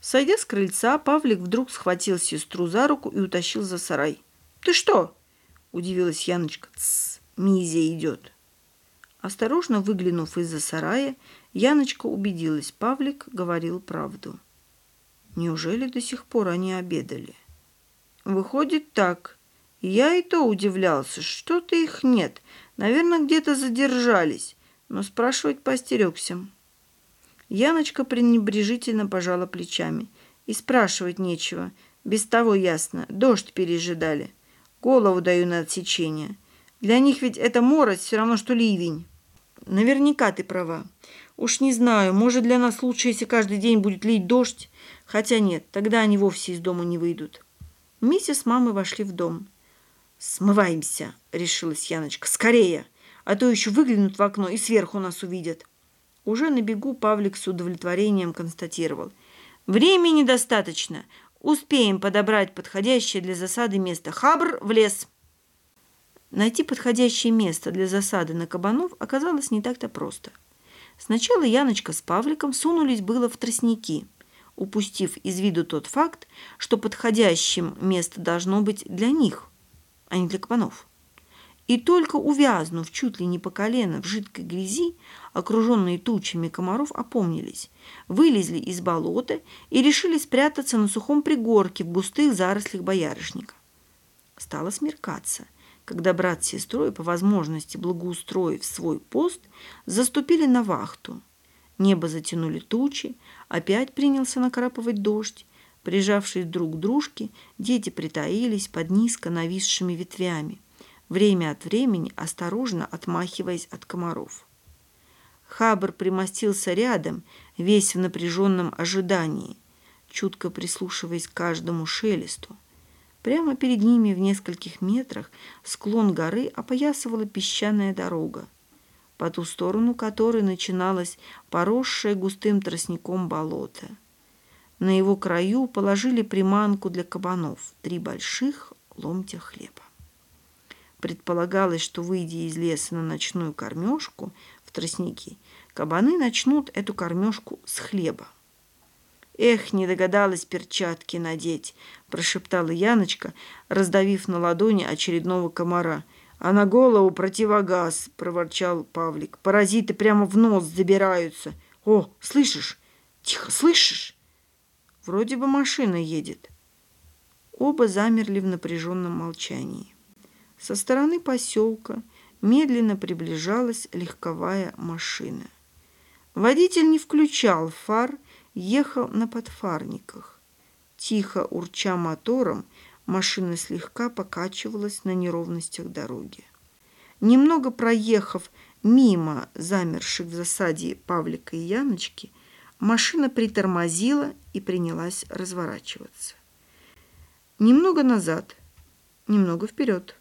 Сойдя с крыльца, Павлик вдруг схватил сестру за руку и утащил за сарай. «Ты что?» – удивилась Яночка. «Тссс, Мизя идет». Осторожно выглянув из-за сарая, Яночка убедилась, Павлик говорил правду. Неужели до сих пор они обедали? Выходит так. Я и то удивлялся, что-то их нет. Наверное, где-то задержались, но спрашивать постерегся. Яночка пренебрежительно пожала плечами. И спрашивать нечего. Без того ясно. Дождь пережидали. Голову даю на отсечение. Для них ведь это мороз все равно, что ливень. Наверняка ты права. Уж не знаю, может, для нас лучше, если каждый день будет лить дождь. Хотя нет, тогда они вовсе из дома не выйдут. Миссис с мамой вошли в дом. «Смываемся», — решилась Яночка. «Скорее, а то еще выглянут в окно и сверху нас увидят». Уже на бегу Павлик с удовлетворением констатировал. «Времени достаточно. Успеем подобрать подходящее для засады место. Хабр в лес!» Найти подходящее место для засады на кабанов оказалось не так-то просто. Сначала Яночка с Павликом сунулись было в тростники, упустив из виду тот факт, что подходящим место должно быть для них, а не для кабанов. И только увязнув чуть ли не по колено в жидкой грязи, окруженные тучами комаров опомнились, вылезли из болота и решили спрятаться на сухом пригорке в густых зарослях боярышника. Стало смеркаться – когда брат с сестрой, по возможности благоустроив свой пост, заступили на вахту. Небо затянули тучи, опять принялся накрапывать дождь. Прижавшись друг к дружке, дети притаились под низко нависшими ветвями, время от времени осторожно отмахиваясь от комаров. Хабр примостился рядом, весь в напряженном ожидании, чутко прислушиваясь к каждому шелесту. Прямо перед ними в нескольких метрах склон горы опоясывала песчаная дорога, по ту сторону которой начиналось поросшее густым тростником болото. На его краю положили приманку для кабанов – три больших ломтя хлеба. Предполагалось, что, выйдя из леса на ночную кормежку в тростники, кабаны начнут эту кормежку с хлеба. «Эх, не догадалась перчатки надеть», – прошептала Яночка, раздавив на ладони очередного комара. «А на голову противогаз», – проворчал Павлик. «Паразиты прямо в нос забираются. О, слышишь? Тихо, слышишь?» «Вроде бы машина едет». Оба замерли в напряженном молчании. Со стороны поселка медленно приближалась легковая машина. Водитель не включал фар ехал на подфарниках. Тихо урча мотором, машина слегка покачивалась на неровностях дороги. Немного проехав мимо замерших в засаде Павлика и Яночки, машина притормозила и принялась разворачиваться. Немного назад, немного вперед,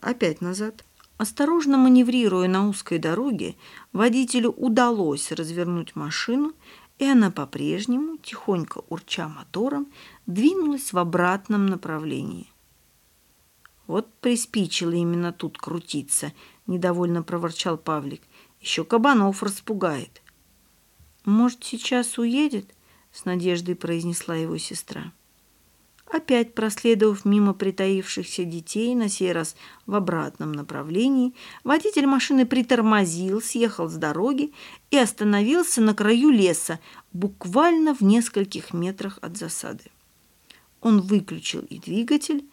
опять назад. Осторожно маневрируя на узкой дороге, водителю удалось развернуть машину и она по-прежнему, тихонько урча мотором, двинулась в обратном направлении. «Вот приспичило именно тут крутиться», — недовольно проворчал Павлик. «Еще кабанов распугает». «Может, сейчас уедет?» — с надеждой произнесла его сестра. Опять проследовав мимо притаившихся детей, на сей раз в обратном направлении, водитель машины притормозил, съехал с дороги и остановился на краю леса, буквально в нескольких метрах от засады. Он выключил и двигатель,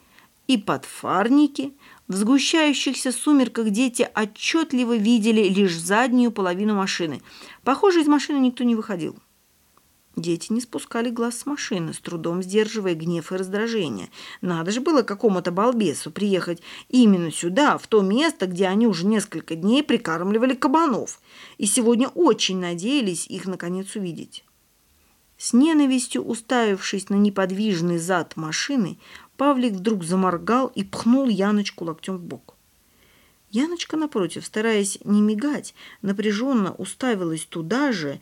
и подфарники. В сгущающихся сумерках дети отчетливо видели лишь заднюю половину машины. Похоже, из машины никто не выходил. Дети не спускали глаз с машины, с трудом сдерживая гнев и раздражение. Надо же было какому-то балбесу приехать именно сюда, в то место, где они уже несколько дней прикармливали кабанов, и сегодня очень надеялись их наконец увидеть. С ненавистью уставившись на неподвижный зад машины, Павлик вдруг заморгал и пхнул Яночку локтем в бок. Яночка, напротив, стараясь не мигать, напряженно уставилась туда же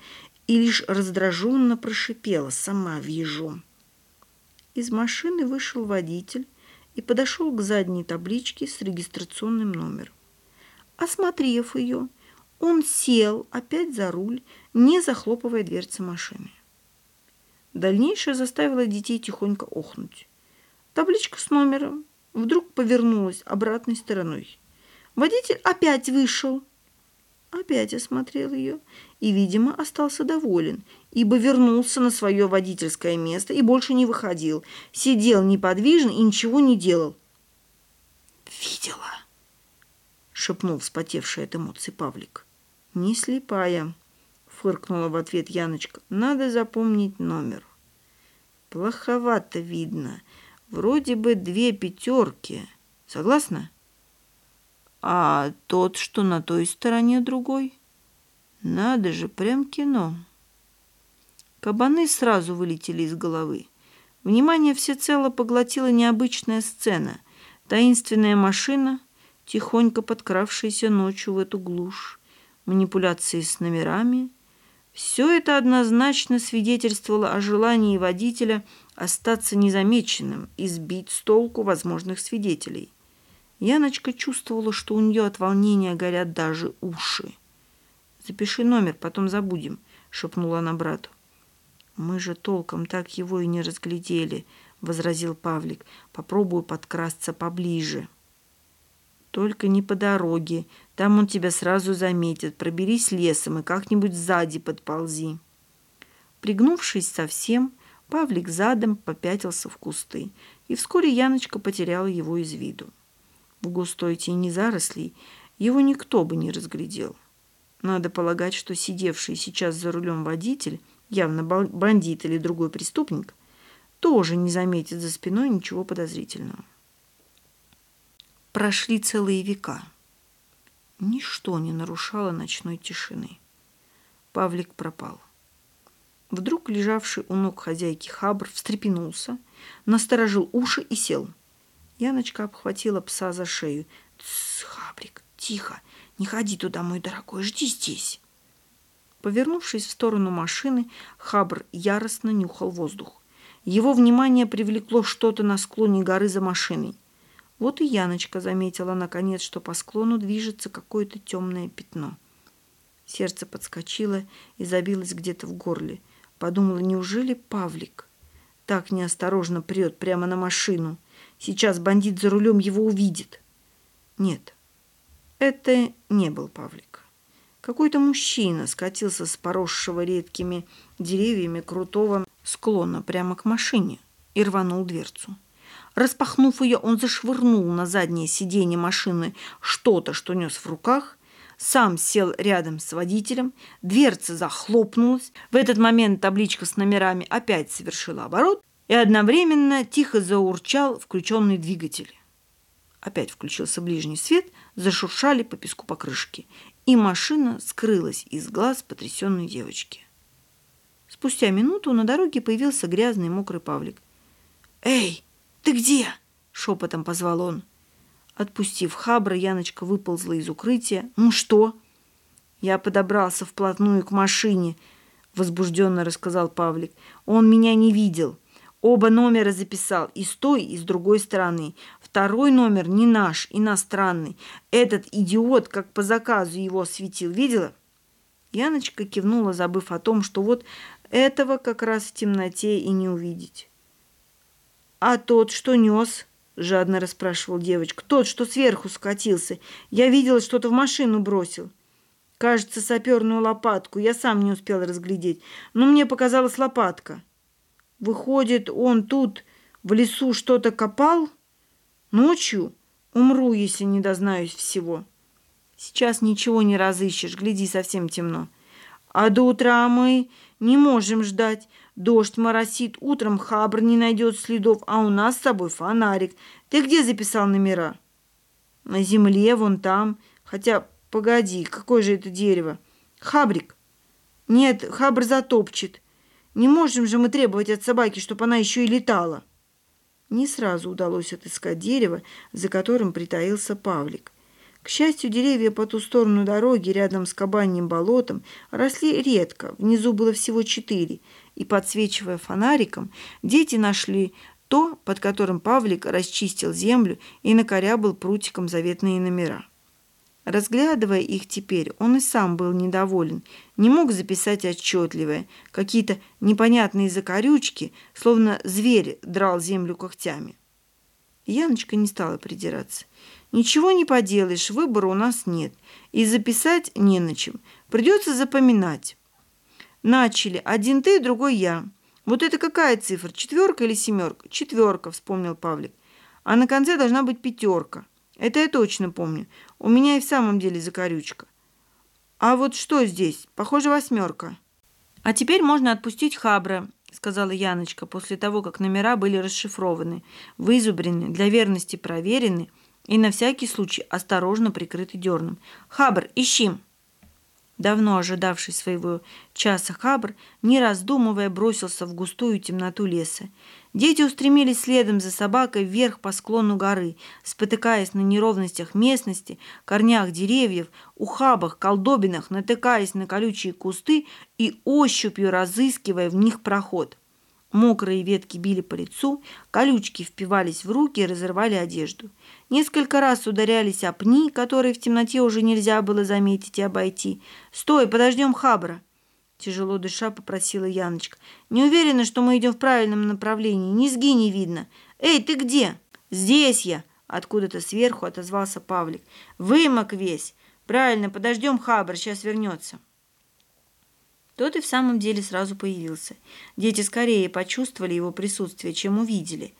и лишь раздраженно прошипела «Сама въезжу». Из машины вышел водитель и подошел к задней табличке с регистрационным номером. Осмотрев ее, он сел опять за руль, не захлопывая дверцы машины. Дальнейшее заставило детей тихонько охнуть. Табличка с номером вдруг повернулась обратной стороной. Водитель опять вышел. Опять осмотрел ее и, видимо, остался доволен, ибо вернулся на свое водительское место и больше не выходил. Сидел неподвижно и ничего не делал. «Видела!» — шепнул вспотевший от эмоций Павлик. «Не слепая!» — фыркнула в ответ Яночка. «Надо запомнить номер». «Плоховато видно. Вроде бы две пятерки. Согласна?» «А тот, что на той стороне другой?» «Надо же, прям кино!» Кабаны сразу вылетели из головы. Внимание всецело поглотила необычная сцена. Таинственная машина, тихонько подкравшаяся ночью в эту глушь, манипуляции с номерами. Все это однозначно свидетельствовало о желании водителя остаться незамеченным и сбить с толку возможных свидетелей. Яночка чувствовала, что у нее от волнения горят даже уши. «Запиши номер, потом забудем», — шепнула она брату. «Мы же толком так его и не разглядели», — возразил Павлик. «Попробую подкрасться поближе». «Только не по дороге. Там он тебя сразу заметит. Проберись лесом и как-нибудь сзади подползи». Пригнувшись совсем, Павлик задом попятился в кусты, и вскоре Яночка потеряла его из виду. В густой тени зарослей его никто бы не разглядел. Надо полагать, что сидевший сейчас за рулем водитель явно бандит или другой преступник, тоже не заметит за спиной ничего подозрительного. Прошли целые века. Ничто не нарушало ночной тишины. Павлик пропал. Вдруг лежавший у ног хозяйки Хабр встрепенулся, насторожил уши и сел. Яночка обхватила пса за шею. «Тссс, Хабрик, тихо, не ходи туда, мой дорогой, жди здесь». Повернувшись в сторону машины, Хабр яростно нюхал воздух. Его внимание привлекло что-то на склоне горы за машиной. Вот и Яночка заметила, наконец, что по склону движется какое-то темное пятно. Сердце подскочило и забилось где-то в горле. Подумала, неужели Павлик так неосторожно прет прямо на машину? Сейчас бандит за рулем его увидит. Нет, это не был Павлик. Какой-то мужчина скатился с поросшего редкими деревьями крутого склона прямо к машине и рванул дверцу. Распахнув ее, он зашвырнул на заднее сиденье машины что-то, что нес в руках, сам сел рядом с водителем, дверца захлопнулась. В этот момент табличка с номерами опять совершила оборот, и одновременно тихо заурчал включенный двигатель. Опять включился ближний свет, зашуршали по песку покрышки, и машина скрылась из глаз потрясенной девочки. Спустя минуту на дороге появился грязный мокрый Павлик. «Эй, ты где?» – шепотом позвал он. Отпустив хабра, Яночка выползла из укрытия. «Ну что?» «Я подобрался вплотную к машине», – возбужденно рассказал Павлик. «Он меня не видел. Оба номера записал и с той, и с другой стороны. Второй номер не наш, иностранный. Этот идиот, как по заказу его осветил, видела? Яночка кивнула, забыв о том, что вот этого как раз в темноте и не увидеть. «А тот, что нес?» – жадно расспрашивал девочка. «Тот, что сверху скатился. Я видела, что-то в машину бросил. Кажется, саперную лопатку. Я сам не успел разглядеть. Но мне показалась лопатка. Выходит, он тут в лесу что-то копал?» Ночью умру, если не дознаюсь всего. Сейчас ничего не разыщешь, гляди, совсем темно. А до утра мы не можем ждать. Дождь моросит, утром хабр не найдет следов, а у нас с собой фонарик. Ты где записал номера? На земле, вон там. Хотя, погоди, какое же это дерево? Хабрик. Нет, хабр затопчет. Не можем же мы требовать от собаки, чтобы она еще и летала. Не сразу удалось отыскать дерево, за которым притаился Павлик. К счастью, деревья по ту сторону дороги, рядом с кабаньим болотом, росли редко, внизу было всего четыре, и, подсвечивая фонариком, дети нашли то, под которым Павлик расчистил землю и накорябал прутиком заветные номера. Разглядывая их теперь, он и сам был недоволен, не мог записать отчетливое, какие-то непонятные закорючки, словно зверь драл землю когтями. Яночка не стала придираться. «Ничего не поделаешь, выбора у нас нет, и записать не на чем, придется запоминать». Начали. Один ты, другой я. Вот это какая цифра? Четверка или семерка? Четверка, вспомнил Павлик. А на конце должна быть пятерка. Это я точно помню. У меня и в самом деле закорючка. А вот что здесь? Похоже, восьмерка. А теперь можно отпустить Хабра, сказала Яночка, после того, как номера были расшифрованы, вызубрены, для верности проверены и на всякий случай осторожно прикрыты дерном. Хабр, ищи! Давно ожидавший своего часа Хабр, не раздумывая, бросился в густую темноту леса. Дети устремились следом за собакой вверх по склону горы, спотыкаясь на неровностях местности, корнях деревьев, ухабах, колдобинах, натыкаясь на колючие кусты и ощупью разыскивая в них проход. Мокрые ветки били по лицу, колючки впивались в руки и разрывали одежду. Несколько раз ударялись о пни, которые в темноте уже нельзя было заметить и обойти. «Стой, подождем Хабра!» Тяжело дыша попросила Яночка. «Не уверена, что мы идем в правильном направлении. Низги не видно. Эй, ты где?» «Здесь я!» Откуда-то сверху отозвался Павлик. «Вымок весь! Правильно, подождем Хабра, сейчас вернется!» Тот и в самом деле сразу появился. Дети скорее почувствовали его присутствие, чем увидели.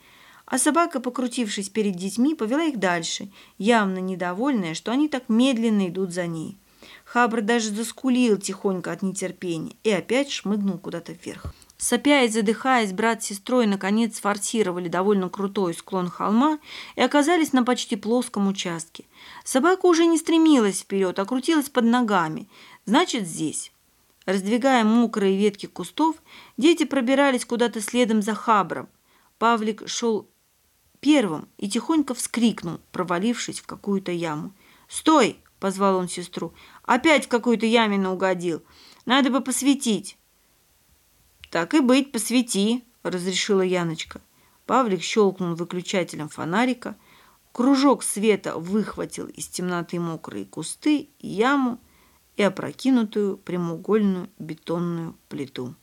А собака, покрутившись перед детьми, повела их дальше, явно недовольная, что они так медленно идут за ней. Хабр даже заскулил тихонько от нетерпения и опять шмыгнул куда-то вверх. Сопя и задыхаясь, брат с сестрой наконец сфорсировали довольно крутой склон холма и оказались на почти плоском участке. Собака уже не стремилась вперед, а крутилась под ногами. Значит, здесь. Раздвигая мокрые ветки кустов, дети пробирались куда-то следом за хабром. Павлик шел первым и тихонько вскрикнул, провалившись в какую-то яму. «Стой!» – позвал он сестру. «Опять в какую-то ямину угодил. Надо бы посветить». «Так и быть, посвети», – разрешила Яночка. Павлик щелкнул выключателем фонарика. Кружок света выхватил из темноты мокрые кусты и яму – и опрокинутую прямоугольную бетонную плиту.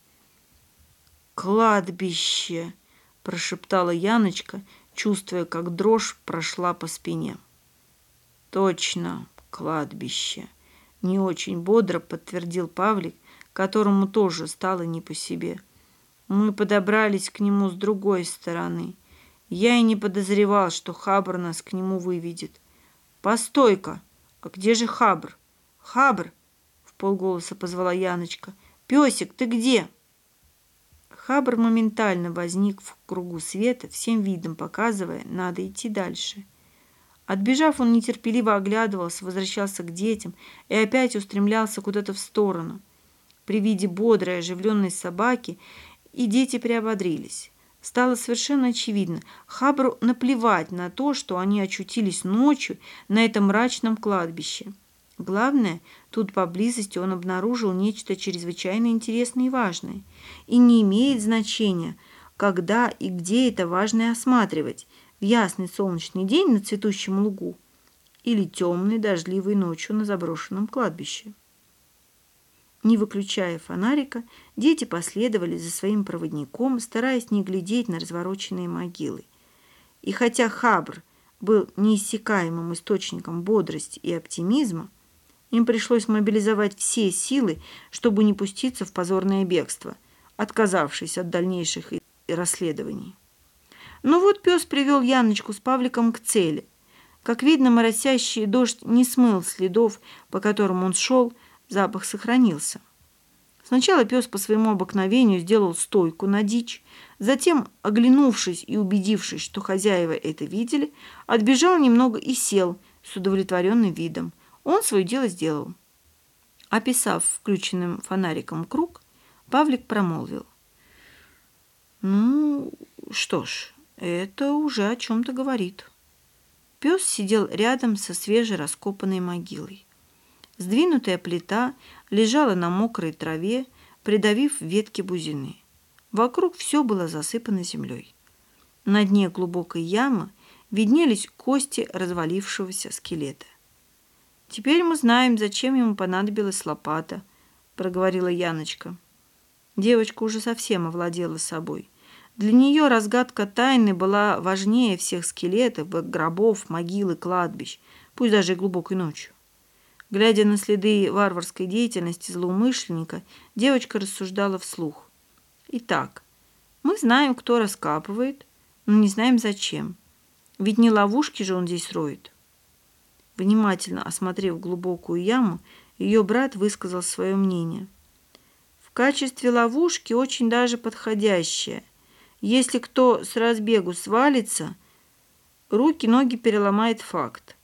«Кладбище!» – прошептала Яночка, чувствуя, как дрожь прошла по спине. «Точно, кладбище!» – не очень бодро подтвердил Павлик, которому тоже стало не по себе. Мы подобрались к нему с другой стороны. Я и не подозревал, что Хабр нас к нему выведет. «Постой-ка! А где же Хабр? Хабр, полголоса позвала Яночка. «Песик, ты где?» Хабр моментально возник в кругу света, всем видом показывая, надо идти дальше. Отбежав, он нетерпеливо оглядывался, возвращался к детям и опять устремлялся куда-то в сторону. При виде бодрой, оживленной собаки и дети приободрились. Стало совершенно очевидно, Хабру наплевать на то, что они очутились ночью на этом мрачном кладбище. Главное, тут поблизости он обнаружил нечто чрезвычайно интересное и важное. И не имеет значения, когда и где это важное осматривать, в ясный солнечный день на цветущем лугу или темной дождливой ночью на заброшенном кладбище. Не выключая фонарика, дети последовали за своим проводником, стараясь не глядеть на развороченные могилы. И хотя Хабр был неиссякаемым источником бодрости и оптимизма, им пришлось мобилизовать все силы, чтобы не пуститься в позорное бегство, отказавшись от дальнейших расследований. Но вот пес привел Яночку с Павликом к цели. Как видно, моросящий дождь не смыл следов, по которым он шел, запах сохранился. Сначала пес по своему обыкновению сделал стойку на дичь, затем, оглянувшись и убедившись, что хозяева это видели, отбежал немного и сел с удовлетворенным видом. Он свое дело сделал. Описав включенным фонариком круг, Павлик промолвил. «Ну, что ж, это уже о чем-то говорит». Пес сидел рядом со свежераскопанной могилой. Сдвинутая плита лежала на мокрой траве, придавив ветки бузины. Вокруг все было засыпано землей. На дне глубокой ямы виднелись кости развалившегося скелета. Теперь мы знаем, зачем ему понадобилась лопата, проговорила Яночка. Девочка уже совсем овладела собой. Для нее разгадка тайны была важнее всех скелетов, гробов, могил и кладбищ, пусть даже и глубокой ночью. Глядя на следы варварской деятельности злоумышленника, девочка рассуждала вслух. Итак, мы знаем, кто раскапывает, но не знаем зачем. Ведь не ловушки же он здесь роет. Внимательно осмотрев глубокую яму, ее брат высказал свое мнение. В качестве ловушки очень даже подходящее. Если кто с разбегу свалится, руки-ноги переломает факт.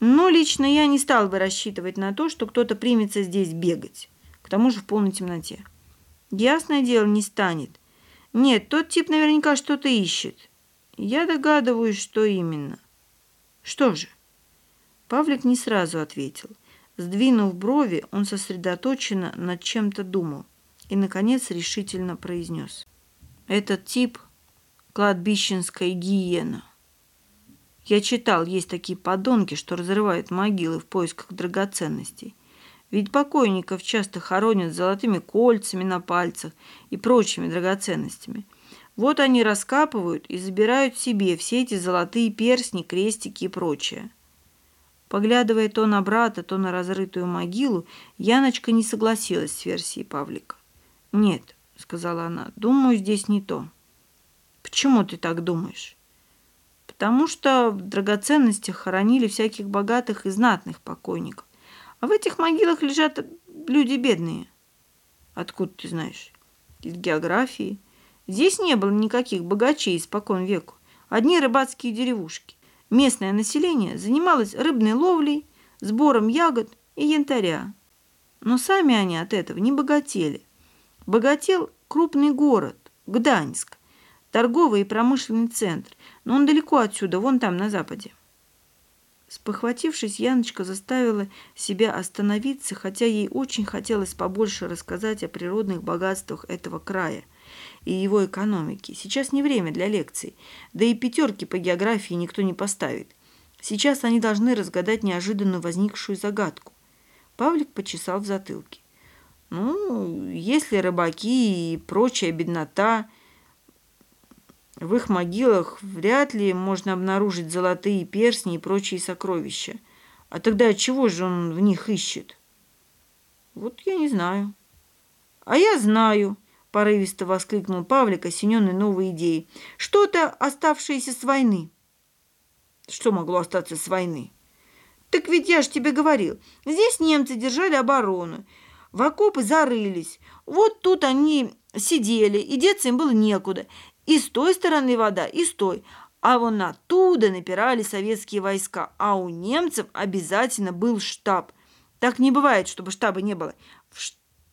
Но лично я не стал бы рассчитывать на то, что кто-то примется здесь бегать, к тому же в полной темноте. Ясное дело, не станет. Нет, тот тип наверняка что-то ищет. Я догадываюсь, что именно. Что же? Павлик не сразу ответил. Сдвинув брови, он сосредоточенно над чем-то думал и, наконец, решительно произнес. Этот тип – кладбищенская гиена. Я читал, есть такие подонки, что разрывают могилы в поисках драгоценностей. Ведь покойников часто хоронят золотыми кольцами на пальцах и прочими драгоценностями. Вот они раскапывают и забирают себе все эти золотые перстни, крестики и прочее. Поглядывая то на брата, то на разрытую могилу, Яночка не согласилась с версией Павлика. «Нет», — сказала она, — «думаю, здесь не то». «Почему ты так думаешь?» потому что в драгоценностях хоронили всяких богатых и знатных покойников. А в этих могилах лежат люди бедные. Откуда ты знаешь? Из географии. Здесь не было никаких богачей испокон веку. Одни рыбацкие деревушки. Местное население занималось рыбной ловлей, сбором ягод и янтаря. Но сами они от этого не богатели. Богател крупный город, Гданьск, торговый и промышленный центр, но он далеко отсюда, вон там, на западе. Спохватившись, Яночка заставила себя остановиться, хотя ей очень хотелось побольше рассказать о природных богатствах этого края и его экономике. Сейчас не время для лекций, да и пятерки по географии никто не поставит. Сейчас они должны разгадать неожиданно возникшую загадку. Павлик почесал в затылке. Ну, если рыбаки и прочая беднота в их могилах вряд ли можно обнаружить золотые перстни и прочие сокровища. А тогда чего же он в них ищет? Вот я не знаю. А я знаю, порывисто воскликнул Павлик, осененный новой идеей. Что-то оставшееся с войны. Что могло остаться с войны? Так ведь я же тебе говорил, здесь немцы держали оборону, в окопы зарылись. Вот тут они сидели, и деться им было некуда. И с той стороны вода, и с той. А вон оттуда напирали советские войска, а у немцев обязательно был штаб. Так не бывает, чтобы штаба не было. В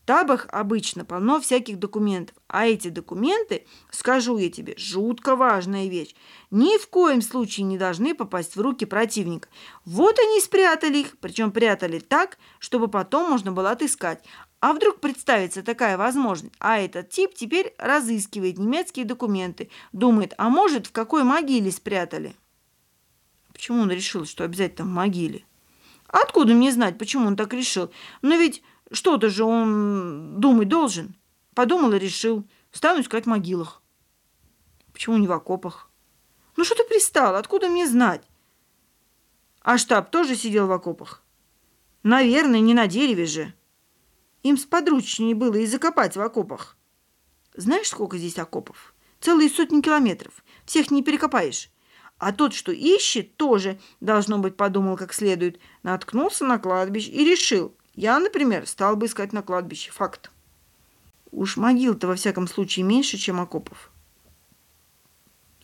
штабах обычно полно всяких документов. А эти документы, скажу я тебе, жутко важная вещь. Ни в коем случае не должны попасть в руки противника. Вот они спрятали их, причем прятали так, чтобы потом можно было отыскать. А вдруг представится такая возможность, а этот тип теперь разыскивает немецкие документы, думает, а может, в какой могиле спрятали? Почему он решил, что обязательно в могиле? Откуда мне знать, почему он так решил? Но ведь что-то же он думать должен. Подумал и решил. Стану искать в могилах. Почему не в окопах? Ну что ты пристал? Откуда мне знать? А штаб тоже сидел в окопах? Наверное, не на дереве же. Им сподручнее было и закопать в окопах. Знаешь, сколько здесь окопов? Целые сотни километров. Всех не перекопаешь. А тот, что ищет, тоже, должно быть, подумал как следует, наткнулся на кладбище и решил. Я, например, стал бы искать на кладбище. Факт. Уж могил-то, во всяком случае, меньше, чем окопов.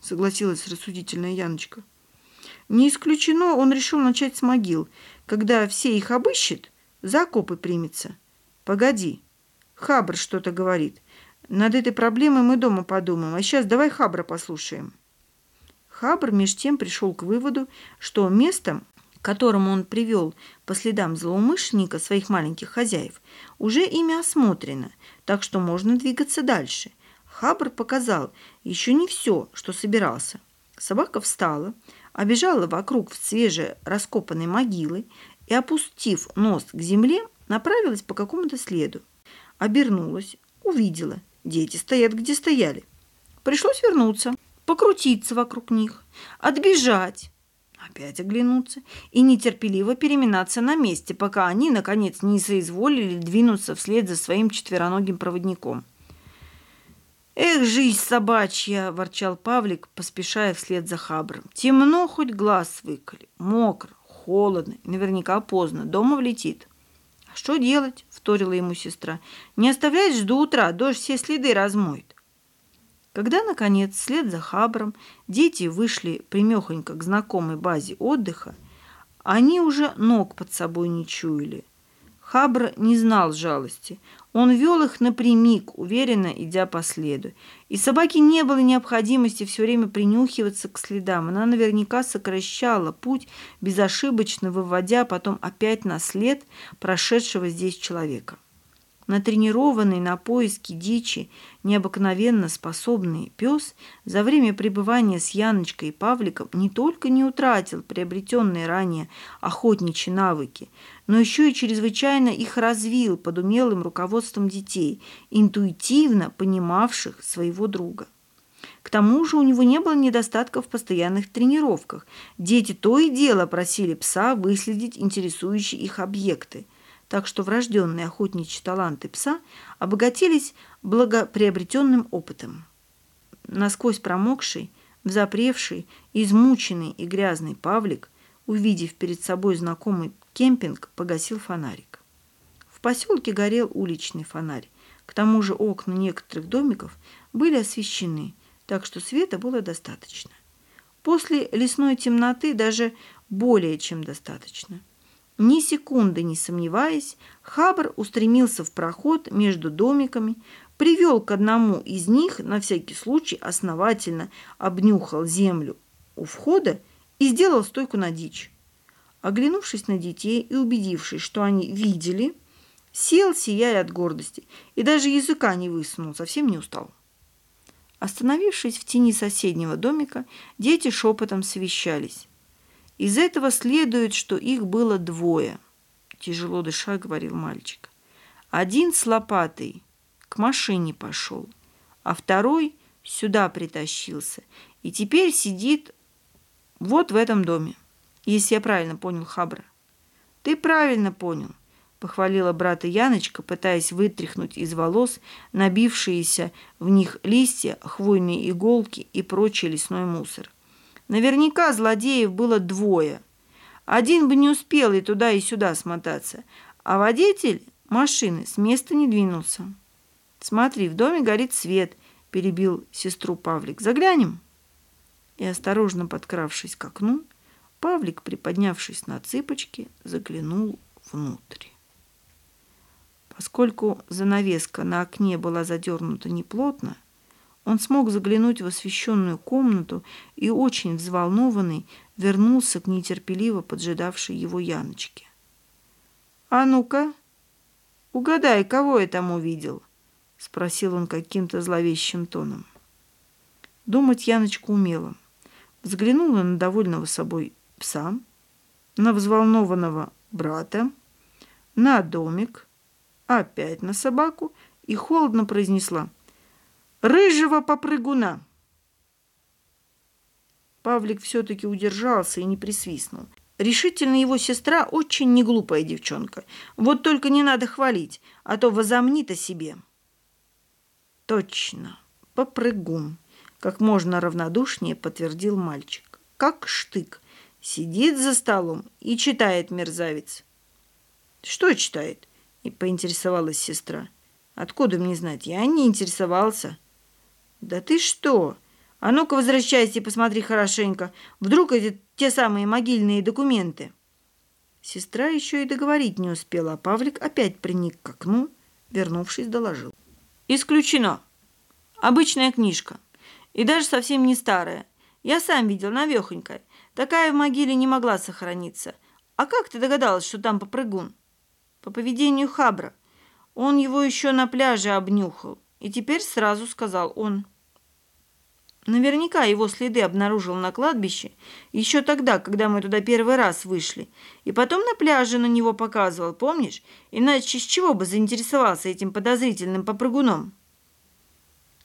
Согласилась рассудительная Яночка. Не исключено, он решил начать с могил. Когда все их обыщет, за окопы примется. Погоди. Хабр что-то говорит. Над этой проблемой мы дома подумаем. А сейчас давай Хабра послушаем. Хабр меж тем пришел к выводу, что местом, которому он привел по следам злоумышленника своих маленьких хозяев, уже ими осмотрено, так что можно двигаться дальше. Хабр показал еще не все, что собирался. Собака встала, обежала вокруг в свеже раскопанной могилы и, опустив нос к земле, направилась по какому-то следу. Обернулась, увидела. Дети стоят, где стояли. Пришлось вернуться, покрутиться вокруг них, отбежать, опять оглянуться и нетерпеливо переминаться на месте, пока они, наконец, не соизволили двинуться вслед за своим четвероногим проводником. «Эх, жизнь собачья!» – ворчал Павлик, поспешая вслед за Хабром. «Темно, хоть глаз выколи, мокро, холодно, наверняка поздно, дома влетит». «А что делать?» – вторила ему сестра. «Не оставлять ж до утра, дождь все следы размоет». Когда, наконец, вслед за Хабром дети вышли примехонько к знакомой базе отдыха, они уже ног под собой не чуяли. Хабр не знал жалости. Он вел их напрямик, уверенно идя по следу. И собаке не было необходимости все время принюхиваться к следам. Она наверняка сокращала путь, безошибочно выводя потом опять на след прошедшего здесь человека натренированный на поиски дичи, необыкновенно способный пес за время пребывания с Яночкой и Павликом не только не утратил приобретенные ранее охотничьи навыки, но еще и чрезвычайно их развил под умелым руководством детей, интуитивно понимавших своего друга. К тому же у него не было недостатков в постоянных тренировках. Дети то и дело просили пса выследить интересующие их объекты – так что врожденные охотничьи таланты пса обогатились благоприобретенным опытом. Насквозь промокший, взапревший, измученный и грязный Павлик, увидев перед собой знакомый кемпинг, погасил фонарик. В поселке горел уличный фонарь. К тому же окна некоторых домиков были освещены, так что света было достаточно. После лесной темноты даже более чем достаточно. Ни секунды не сомневаясь, Хабр устремился в проход между домиками, привел к одному из них, на всякий случай основательно обнюхал землю у входа и сделал стойку на дичь. Оглянувшись на детей и убедившись, что они видели, сел, сияя от гордости, и даже языка не высунул, совсем не устал. Остановившись в тени соседнего домика, дети шепотом совещались. Из этого следует, что их было двое. Тяжело дыша, говорил мальчик. Один с лопатой к машине пошел, а второй сюда притащился и теперь сидит вот в этом доме, если я правильно понял Хабра. Ты правильно понял, похвалила брата Яночка, пытаясь вытряхнуть из волос набившиеся в них листья, хвойные иголки и прочий лесной мусор. Наверняка злодеев было двое. Один бы не успел и туда, и сюда смотаться, а водитель машины с места не двинулся. «Смотри, в доме горит свет», – перебил сестру Павлик. «Заглянем?» И, осторожно подкравшись к окну, Павлик, приподнявшись на цыпочки, заглянул внутрь. Поскольку занавеска на окне была задернута неплотно, он смог заглянуть в освещенную комнату и, очень взволнованный, вернулся к нетерпеливо поджидавшей его Яночке. «А ну-ка, угадай, кого я там увидел?» — спросил он каким-то зловещим тоном. Думать Яночка умела. Взглянула на довольного собой пса, на взволнованного брата, на домик, опять на собаку и холодно произнесла — рыжего попрыгуна. Павлик все-таки удержался и не присвистнул. Решительно его сестра очень неглупая девчонка. Вот только не надо хвалить, а то возомнит о себе. Точно, попрыгун, как можно равнодушнее подтвердил мальчик. Как штык. Сидит за столом и читает мерзавец. Что читает? И поинтересовалась сестра. Откуда мне знать? Я не интересовался. «Да ты что? А ну-ка возвращайся и посмотри хорошенько. Вдруг эти те самые могильные документы?» Сестра еще и договорить не успела, а Павлик опять приник к окну, вернувшись, доложил. «Исключено. Обычная книжка. И даже совсем не старая. Я сам видел, навехонькая. Такая в могиле не могла сохраниться. А как ты догадалась, что там попрыгун?» «По поведению Хабра. Он его еще на пляже обнюхал. И теперь сразу сказал он. Наверняка его следы обнаружил на кладбище еще тогда, когда мы туда первый раз вышли. И потом на пляже на него показывал, помнишь? Иначе с чего бы заинтересовался этим подозрительным попрыгуном?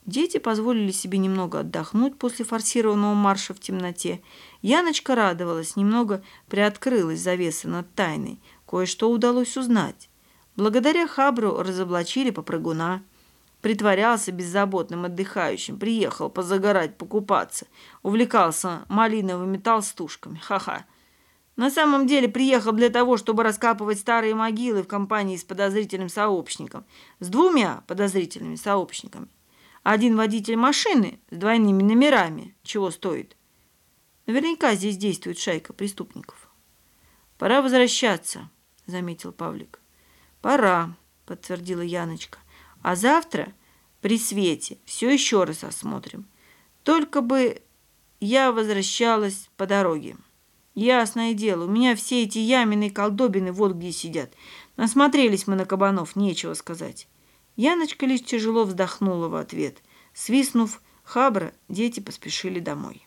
Дети позволили себе немного отдохнуть после форсированного марша в темноте. Яночка радовалась, немного приоткрылась завеса над тайной. Кое-что удалось узнать. Благодаря Хабру разоблачили попрыгуна притворялся беззаботным отдыхающим, приехал позагорать, покупаться, увлекался малиновыми толстушками. Ха-ха. На самом деле приехал для того, чтобы раскапывать старые могилы в компании с подозрительным сообщником, с двумя подозрительными сообщниками. Один водитель машины с двойными номерами, чего стоит. Наверняка здесь действует шайка преступников. «Пора возвращаться», — заметил Павлик. «Пора», — подтвердила Яночка. А завтра при свете все еще раз осмотрим. Только бы я возвращалась по дороге. Ясное дело, у меня все эти ямины и колдобины вот где сидят. Насмотрелись мы на кабанов, нечего сказать. Яночка лишь тяжело вздохнула в ответ. Свистнув хабра, дети поспешили домой.